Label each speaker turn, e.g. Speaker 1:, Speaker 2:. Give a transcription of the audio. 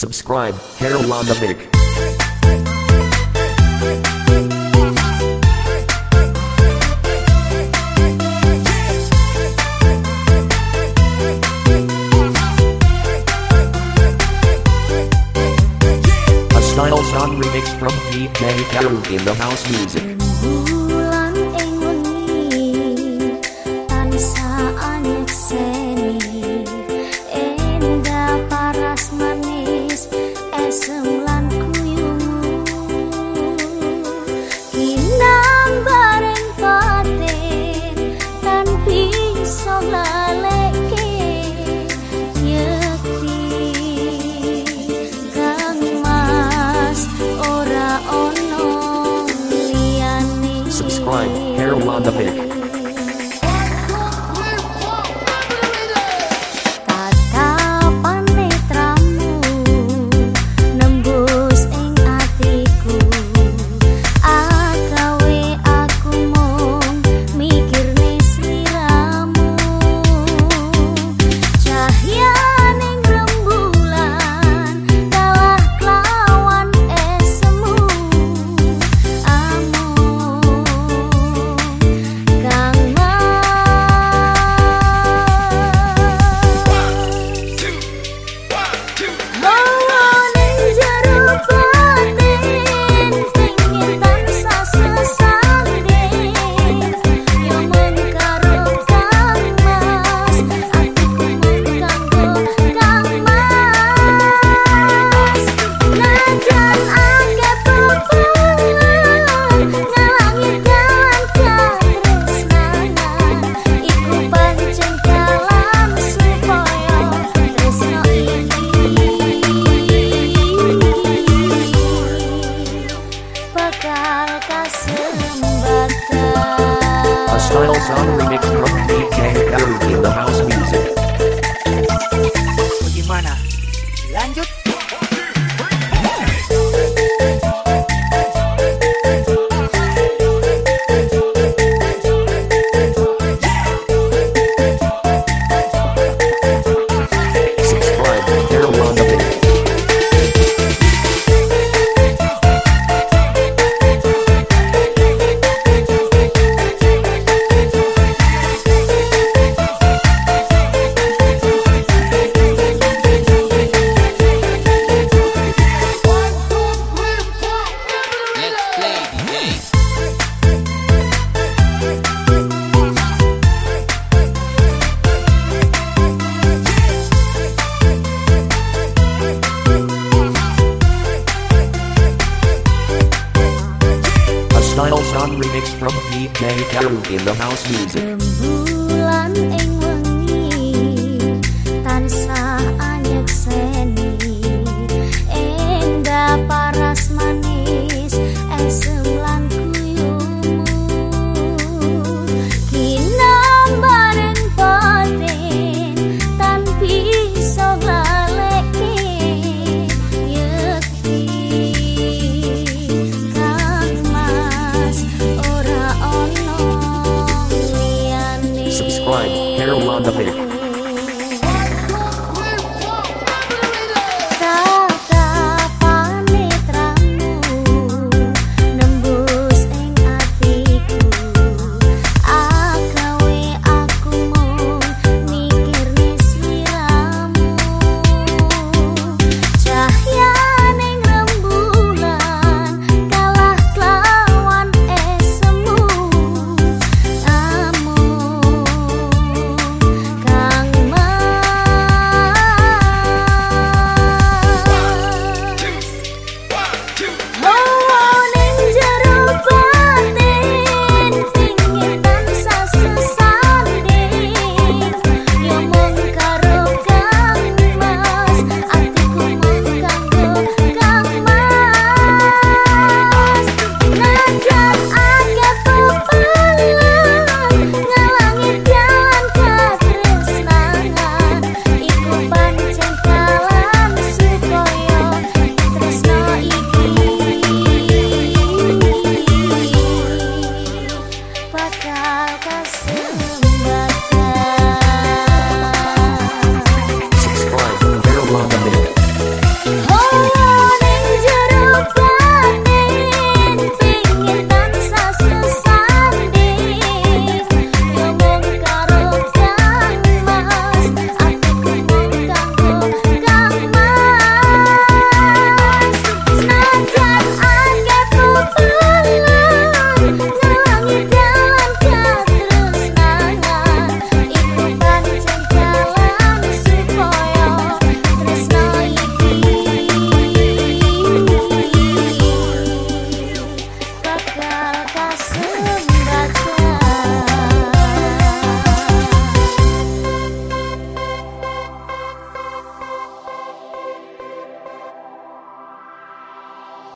Speaker 1: Subscribe, Harold on the Mic. Styles on remix from DJ Carol in the house music.
Speaker 2: हुन्छ
Speaker 1: भइरहेको Styles on remix from DJ Karu in the house music. Parallelopiped